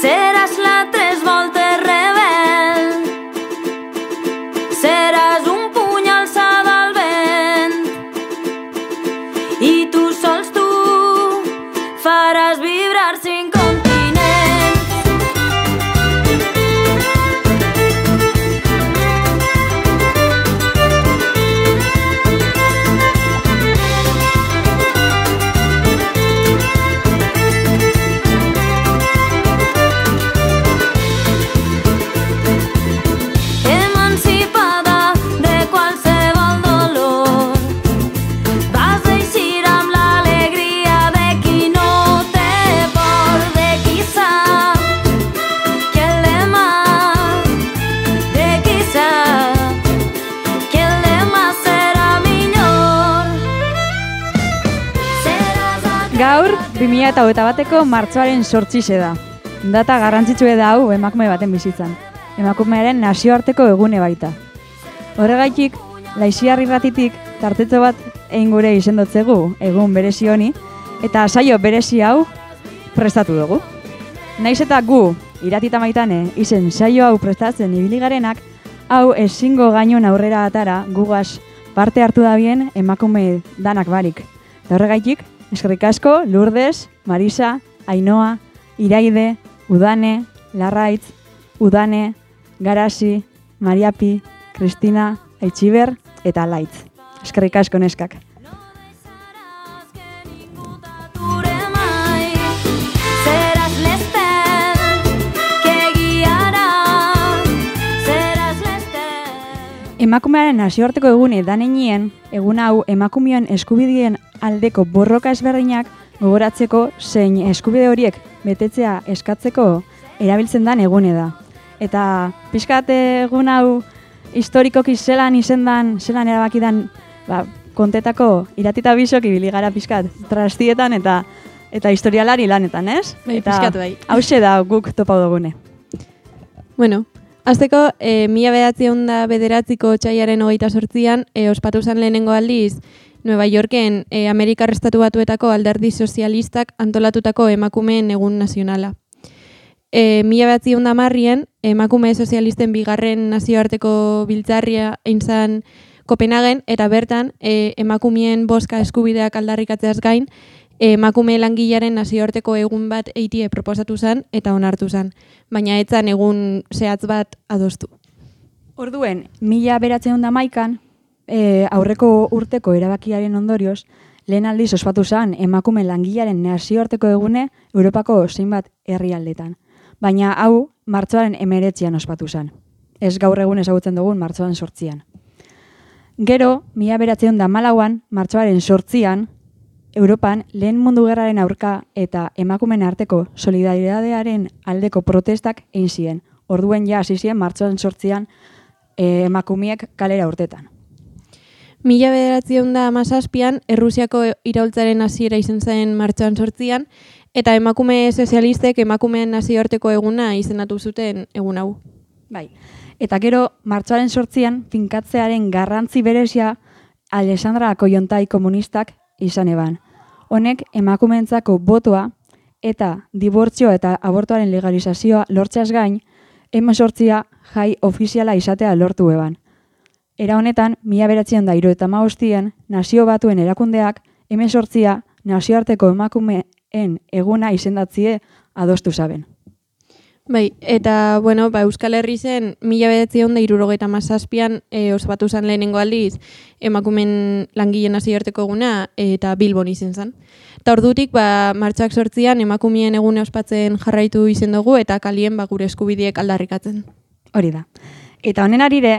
serás la 2000 eta hogeita bateko martzoaren sortxixe da. Data garrantzitsu da hau emakume baten bizitzan. Emakumearen nazioarteko egune baita. Horregaitik, laixiarri ratitik tartetzo bat egin gure izendotzegu egun berezi honi, eta saio berezi hau prestatu dugu. Naiz eta gu, iratita maitane, izen saio hau prestatzen ibiligarenak, hau ezingo gainun aurrera atara gugaz parte hartu da bien emakume danak barik. Horregaitik, eskerrik asko, Lourdes, Marisa, Ainoa, Iraide, Udane, Larraitz, Udane, Garasi, Mariapi, Kristina, Eitxiber eta Laitz. Eskerrik asko neskak. Emakumearen nazioarteko egune danenien, egun hau emakumeon eskubideen aldeko borroka ezberdinak gogoratzeko zein eskubide horiek betetzea eskatzeko erabiltzen dan egune da. Eta pixkat egun hau historikoki zelan izendan, zelan erabakidan ba, kontetako iratita bisok ibili gara pixkat trastietan eta eta historialari lanetan, ez? Bai, eta pixkat bai. hause da guk topau dugune. Bueno, azteko, e, mila behatzion da bederatziko txaiaren hogeita sortzian, e, ospatu zen lehenengo aldiz, Nueva Yorken e, Amerikar Estatu Batuetako alderdi sozialistak antolatutako emakumeen egun nazionala. E, mila behatzion da marrien, emakume sozialisten bigarren nazioarteko biltzarria einzan Kopenhagen, eta bertan e, emakumeen boska eskubideak aldarrikatzeaz gain, emakume langilaren nazioarteko egun bat eitie proposatu zen eta onartu zen, baina etzan egun zehatz bat adostu. Orduen, mila beratzen da maikan, e, aurreko urteko erabakiaren ondorioz, lehen aldiz ospatu zen emakume langilaren nazioarteko egune Europako zeinbat herrialdetan. Baina hau, martzoaren emeretzian ospatu zen. Ez gaur egun ezagutzen dugun martzoaren sortzian. Gero, mila beratzen da malauan, martzoaren sortzian, Europan lehen mundu gerraren aurka eta emakumen arteko solidaridadearen aldeko protestak egin ziren. Orduen ja hasi ziren martzoaren sortzian e, emakumiek kalera urtetan. Mila bederatzion da amazazpian, Errusiako iraultzaren hasiera izan zen martxoan sortzian, eta emakume sozialistek emakumeen nazioarteko eguna izenatu zuten egun hau. Bai. Eta gero, martxoaren sortzian, finkatzearen garrantzi berezia Alessandra Koiontai komunistak izan eban. Honek emakumeentzako botoa eta dibortzio eta abortuaren legalizazioa lortzeaz gain, emezortzia jai ofiziala izatea lortu eban. Era honetan, mila beratzen da eta maostien, nazio batuen erakundeak, emezortzia nazioarteko emakumeen eguna izendatzie adostu zaben. Bai, eta, bueno, ba, Euskal Herri zen, mila bedatzion da irurogeita mazazpian e, ospatu zen lehenengo aldiz emakumen langileen nazioarteko eguna eta Bilbon izen zen. Eta ordutik, ba, martxak sortzian emakumeen egune ospatzen jarraitu izen dugu eta kalien ba, gure eskubidiek aldarrikatzen. Hori da. Eta honen arire,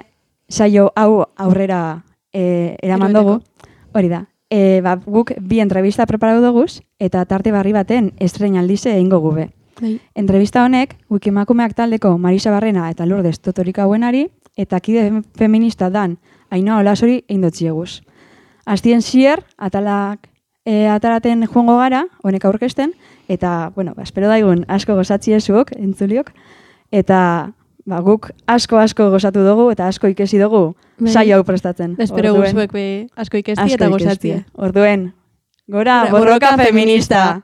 saio hau aurrera e, eraman dugu. Hori da. E, ba, guk bi entrevista preparatu duguz, eta tarte barri baten estrenaldize egingo gube. Bai. Entrevista honek, Wikemakumeak taldeko Marisa Barrena eta Lourdes Totorika hauenari, eta kide feminista dan Ainoa Olasori eindotzieguz. Aztien zier, atalak e, ataraten joango gara, honek aurkesten, eta, bueno, ba, espero daigun asko gozatzi ezuok, entzuliok, eta ba, guk asko asko gozatu dugu eta asko ikesi dugu Bai. saio hau prestatzen. Espero guzuek be asko ikesti asko eta ikesti. gozatzia. Orduen, gora, borroka borroka feminista.